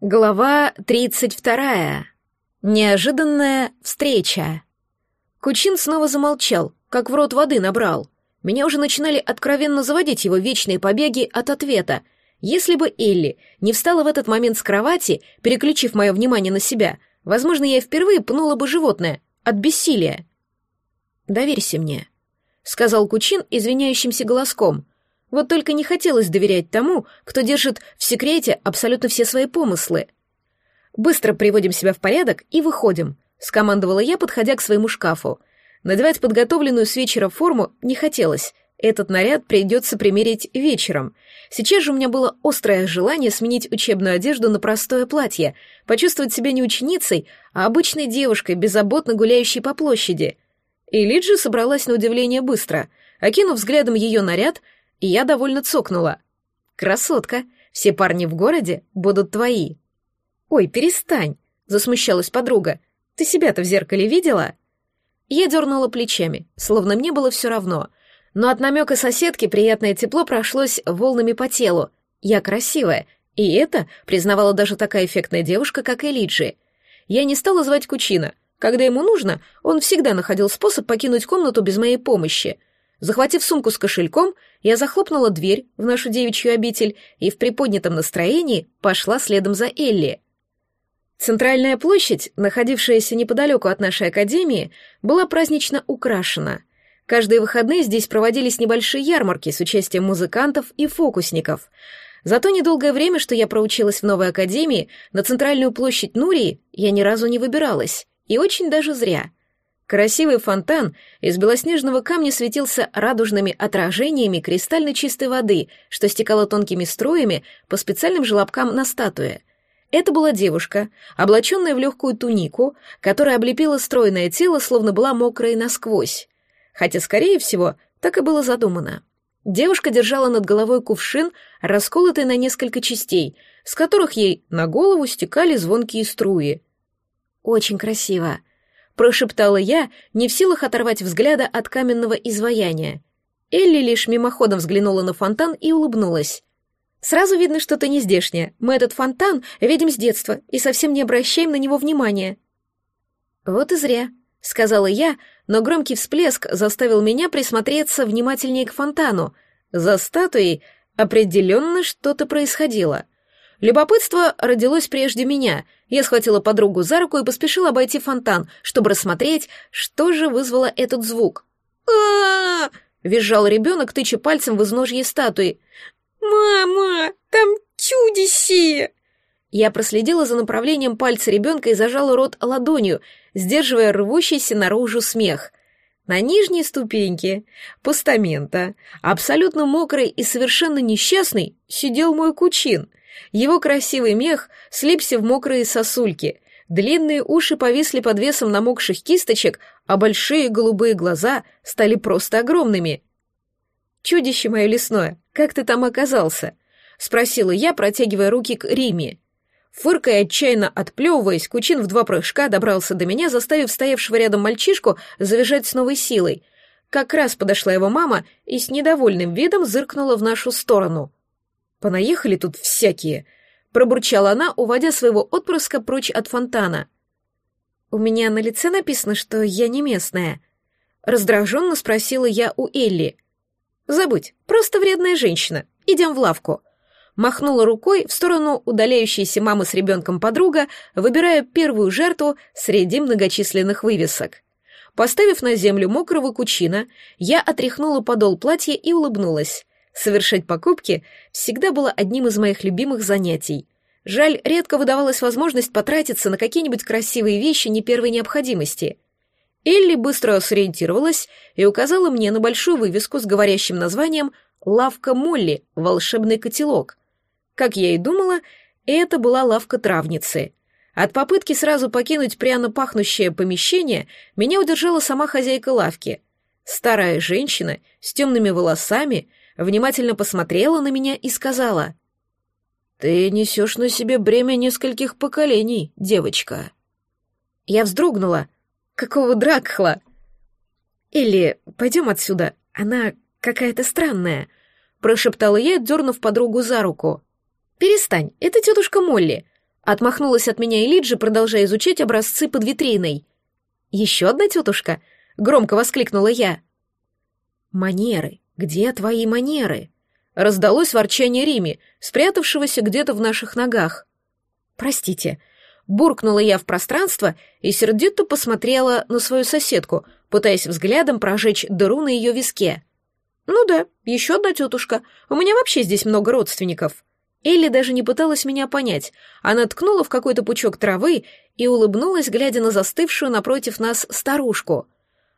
Глава 32. Неожиданная встреча. Кучин снова замолчал, как в рот воды набрал. Меня уже начинали откровенно заводить его вечные побеги от ответа. Если бы Элли не встала в этот момент с кровати, переключив мое внимание на себя, возможно, я впервые пнула бы животное от бессилия. «Доверься мне», — сказал Кучин извиняющимся голоском — вот только не хотелось доверять тому, кто держит в секрете абсолютно все свои помыслы. «Быстро приводим себя в порядок и выходим», — скомандовала я, подходя к своему шкафу. Надевать подготовленную с вечера форму не хотелось. Этот наряд придется примерить вечером. Сейчас же у меня было острое желание сменить учебную одежду на простое платье, почувствовать себя не ученицей, а обычной девушкой, беззаботно гуляющей по площади. И Лиджи собралась на удивление быстро. Окинув взглядом ее наряд — и я довольно цокнула. «Красотка, все парни в городе будут твои». «Ой, перестань», — засмущалась подруга. «Ты себя-то в зеркале видела?» Я дернула плечами, словно мне было все равно. Но от намека соседки приятное тепло прошлось волнами по телу. Я красивая, и это признавала даже такая эффектная девушка, как Элиджи. Я не стала звать Кучина. Когда ему нужно, он всегда находил способ покинуть комнату без моей помощи. Захватив сумку с кошельком, я захлопнула дверь в нашу девичью обитель и в приподнятом настроении пошла следом за Элли. Центральная площадь, находившаяся неподалеку от нашей академии, была празднично украшена. Каждые выходные здесь проводились небольшие ярмарки с участием музыкантов и фокусников. Зато недолгое время, что я проучилась в новой академии, на центральную площадь Нурии я ни разу не выбиралась. И очень даже зря — Красивый фонтан из белоснежного камня светился радужными отражениями кристально чистой воды, что стекала тонкими струями по специальным желобкам на статуе. Это была девушка, облаченная в легкую тунику, которая облепила стройное тело, словно была мокрая насквозь. Хотя, скорее всего, так и было задумано. Девушка держала над головой кувшин, расколотый на несколько частей, с которых ей на голову стекали звонкие струи. «Очень красиво», прошептала я, не в силах оторвать взгляда от каменного изваяния. Элли лишь мимоходом взглянула на фонтан и улыбнулась. «Сразу видно, что ты не здешняя. Мы этот фонтан видим с детства и совсем не обращаем на него внимания». «Вот и зря», — сказала я, но громкий всплеск заставил меня присмотреться внимательнее к фонтану. За статуей определенно что-то происходило — Любопытство родилось прежде меня. Я схватила подругу за руку и поспешила обойти фонтан, чтобы рассмотреть, что же вызвало этот звук. а визжал ребенок, тыча пальцем в изножье статуи. «Мама, там чудище!» Я проследила за направлением пальца ребенка и зажала рот ладонью, сдерживая рвущийся наружу смех. На нижней ступеньке постамента, абсолютно мокрый и совершенно несчастный, сидел мой кучин — его красивый мех слипся в мокрые сосульки, длинные уши повисли под весом намокших кисточек, а большие голубые глаза стали просто огромными. «Чудище мое лесное, как ты там оказался?» — спросила я, протягивая руки к Риме. Фыркая отчаянно отплевываясь, Кучин в два прыжка добрался до меня, заставив стоявшего рядом мальчишку завизжать с новой силой. Как раз подошла его мама и с недовольным видом зыркнула в нашу сторону — Понаехали тут всякие, пробурчала она, уводя своего отпрыска прочь от фонтана. У меня на лице написано, что я не местная. Раздраженно спросила я у Элли. Забудь, просто вредная женщина. Идем в лавку. Махнула рукой в сторону удаляющейся мамы с ребенком подруга, выбирая первую жертву среди многочисленных вывесок. Поставив на землю мокрого кучина, я отряхнула подол платья и улыбнулась. Совершать покупки всегда было одним из моих любимых занятий. Жаль, редко выдавалась возможность потратиться на какие-нибудь красивые вещи не первой необходимости. Элли быстро сориентировалась и указала мне на большую вывеску с говорящим названием «Лавка Молли. Волшебный котелок». Как я и думала, это была лавка травницы. От попытки сразу покинуть пряно пахнущее помещение меня удержала сама хозяйка лавки. Старая женщина с темными волосами, внимательно посмотрела на меня и сказала, «Ты несешь на себе бремя нескольких поколений, девочка». Я вздрогнула. Какого дракхла? «Или пойдем отсюда, она какая-то странная», — прошептала я, дернув подругу за руку. «Перестань, это тетушка Молли. Отмахнулась от меня Элиджи, продолжая изучать образцы под витриной. «Еще одна тетушка?» — громко воскликнула я. «Манеры, где твои манеры?» Раздалось ворчание Рими, спрятавшегося где-то в наших ногах. «Простите», — буркнула я в пространство и сердито посмотрела на свою соседку, пытаясь взглядом прожечь дыру на ее виске. «Ну да, еще одна тетушка. У меня вообще здесь много родственников». Элли даже не пыталась меня понять. Она ткнула в какой-то пучок травы и улыбнулась, глядя на застывшую напротив нас старушку.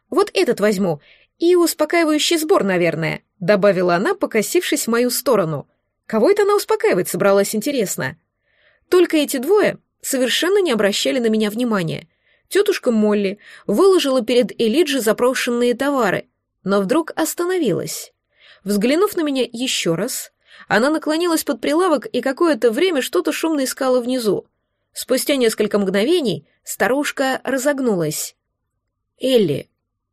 «Вот этот возьму. И успокаивающий сбор, наверное», — добавила она, покосившись в мою сторону. «Кого это она успокаивать собралась, интересно?» Только эти двое совершенно не обращали на меня внимания. Тетушка Молли выложила перед Элиджи запрошенные товары, но вдруг остановилась. Взглянув на меня еще раз, она наклонилась под прилавок и какое-то время что-то шумно искала внизу. Спустя несколько мгновений старушка разогнулась. «Элли,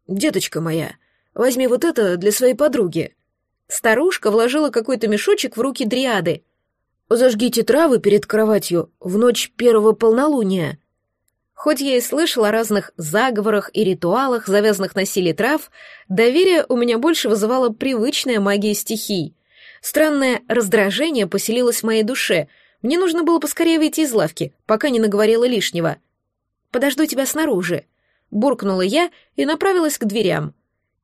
деточка моя, возьми вот это для своей подруги». Старушка вложила какой-то мешочек в руки дриады. «Зажгите травы перед кроватью в ночь первого полнолуния». Хоть я и слышала о разных заговорах и ритуалах, завязанных на силе трав, доверие у меня больше вызывала привычная магия стихий. Странное раздражение поселилось в моей душе. Мне нужно было поскорее выйти из лавки, пока не наговорила лишнего. «Подожду тебя снаружи», — буркнула я и направилась к дверям.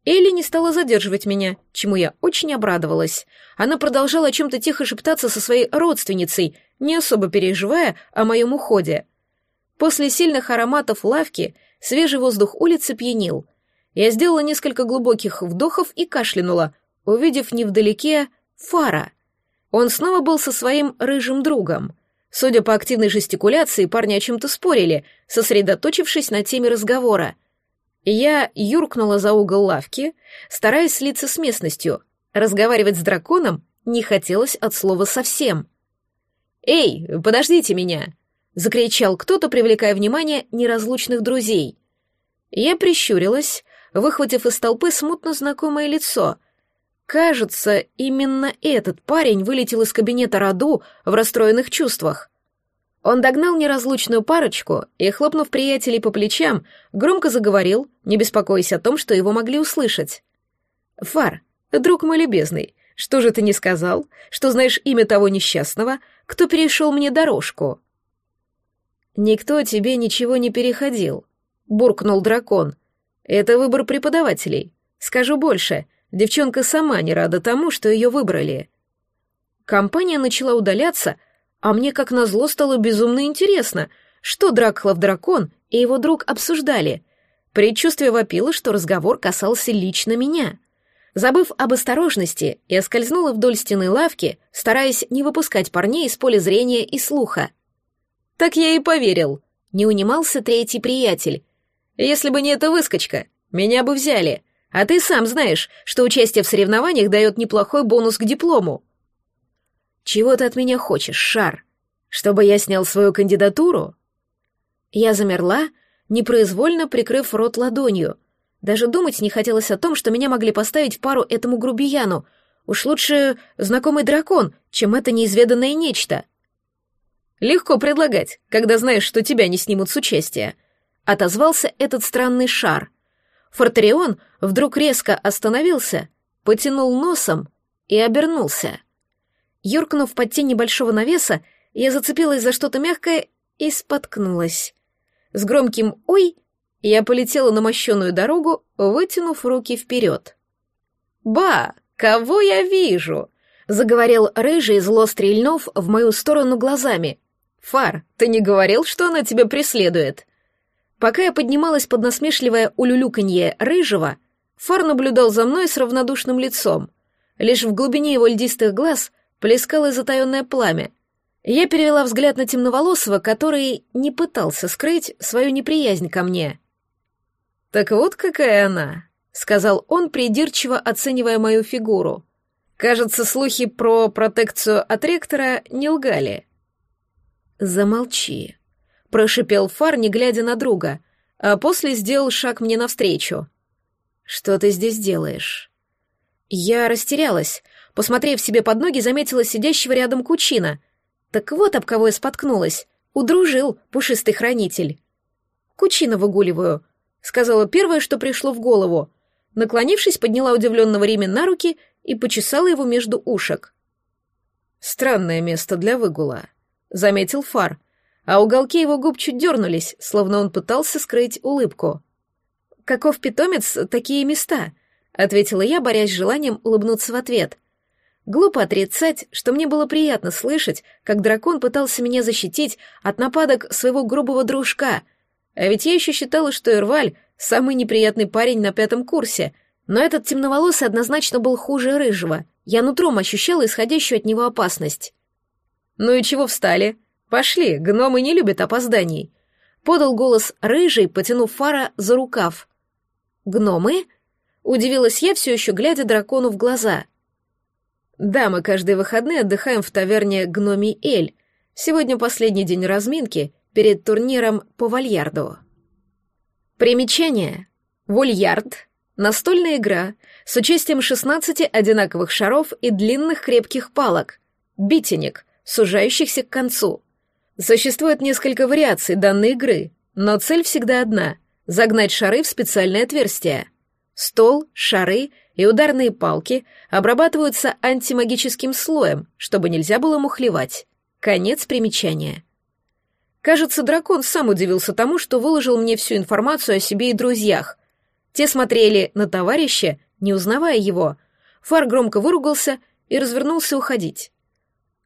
Элли не стала задерживать меня, чему я очень обрадовалась. Она продолжала о чем-то тихо шептаться со своей родственницей, не особо переживая о моем уходе — После сильных ароматов лавки свежий воздух улицы пьянил. Я сделала несколько глубоких вдохов и кашлянула, увидев невдалеке фара. Он снова был со своим рыжим другом. Судя по активной жестикуляции, парни о чем-то спорили, сосредоточившись на теме разговора. Я юркнула за угол лавки, стараясь слиться с местностью. Разговаривать с драконом не хотелось от слова совсем. «Эй, подождите меня!» — закричал кто-то, привлекая внимание неразлучных друзей. Я прищурилась, выхватив из толпы смутно знакомое лицо. Кажется, именно этот парень вылетел из кабинета Раду в расстроенных чувствах. Он догнал неразлучную парочку и, хлопнув приятелей по плечам, громко заговорил, не беспокоясь о том, что его могли услышать. «Фар, друг мой любезный, что же ты не сказал, что знаешь имя того несчастного, кто перешел мне дорожку?» «Никто тебе ничего не переходил», — буркнул дракон. «Это выбор преподавателей. Скажу больше, девчонка сама не рада тому, что ее выбрали». Компания начала удаляться, а мне, как назло, стало безумно интересно, что Дракхлов-дракон и его друг обсуждали. Предчувствие вопило, что разговор касался лично меня. Забыв об осторожности, я скользнула вдоль стены лавки, стараясь не выпускать парней из поля зрения и слуха — так я и поверил. Не унимался третий приятель. Если бы не эта выскочка, меня бы взяли. А ты сам знаешь, что участие в соревнованиях дает неплохой бонус к диплому. Чего ты от меня хочешь, Шар? Чтобы я снял свою кандидатуру? Я замерла, непроизвольно прикрыв рот ладонью. Даже думать не хотелось о том, что меня могли поставить в пару этому грубияну. Уж лучше знакомый дракон, чем это неизведанное нечто. Легко предлагать, когда знаешь, что тебя не снимут с участия. Отозвался этот странный шар. Фортерион вдруг резко остановился, потянул носом и обернулся. Юркнув под тень небольшого навеса, я зацепилась за что-то мягкое и споткнулась. С громким «Ой!» я полетела на мощенную дорогу, вытянув руки вперед. «Ба! Кого я вижу?» — заговорил рыжий, зло стрельнув в мою сторону глазами. «Фар, ты не говорил, что она тебя преследует?» Пока я поднималась под насмешливое улюлюканье рыжего, Фар наблюдал за мной с равнодушным лицом. Лишь в глубине его льдистых глаз плескалось затаенное пламя. Я перевела взгляд на темноволосого, который не пытался скрыть свою неприязнь ко мне. «Так вот какая она», — сказал он, придирчиво оценивая мою фигуру. «Кажется, слухи про протекцию от ректора не лгали». «Замолчи», — прошипел Фар, не глядя на друга, а после сделал шаг мне навстречу. «Что ты здесь делаешь?» Я растерялась. Посмотрев себе под ноги, заметила сидящего рядом Кучина. Так вот об кого я споткнулась. Удружил, пушистый хранитель. Кучина выгуливаю, сказала первое, что пришло в голову. Наклонившись, подняла удивленного Риме на руки и почесала его между ушек. Странное место для выгула, заметил Фар, а уголки его губ чуть дернулись, словно он пытался скрыть улыбку. «Каков питомец, такие места», — ответила я, борясь с желанием улыбнуться в ответ. Глупо отрицать, что мне было приятно слышать, как дракон пытался меня защитить от нападок своего грубого дружка. А ведь я еще считала, что Ирваль — самый неприятный парень на пятом курсе, но этот темноволосый однозначно был хуже рыжего. Я нутром ощущала исходящую от него опасность. «Ну и чего встали? Пошли, гномы не любят опозданий», — подал голос рыжий, потянув фара за рукав. «Гномы?» — удивилась я, все еще глядя дракону в глаза — да, мы каждые выходные отдыхаем в таверне «Гномий Эль». Сегодня последний день разминки перед турниром по вальярду. Примечание. Вольярд — настольная игра с участием 16 одинаковых шаров и длинных крепких палок. Битиник, сужающихся к концу. Существует несколько вариаций данной игры, но цель всегда одна — загнать шары в специальное отверстие. Стол, шары и ударные палки обрабатываются антимагическим слоем, чтобы нельзя было мухлевать. Конец примечания. Кажется, дракон сам удивился тому, что выложил мне всю информацию о себе и друзьях. Те смотрели на товарища, не узнавая его. Фар громко выругался и развернулся уходить.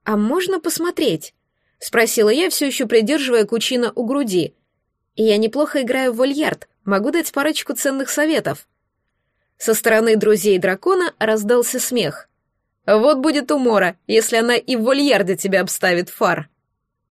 «А можно посмотреть?» — спросила я, все еще придерживая кучина у груди. «Я неплохо играю в вольярд, могу дать парочку ценных советов». Со стороны друзей дракона раздался смех. «Вот будет умора, если она и в вольярде тебя обставит, Фар!»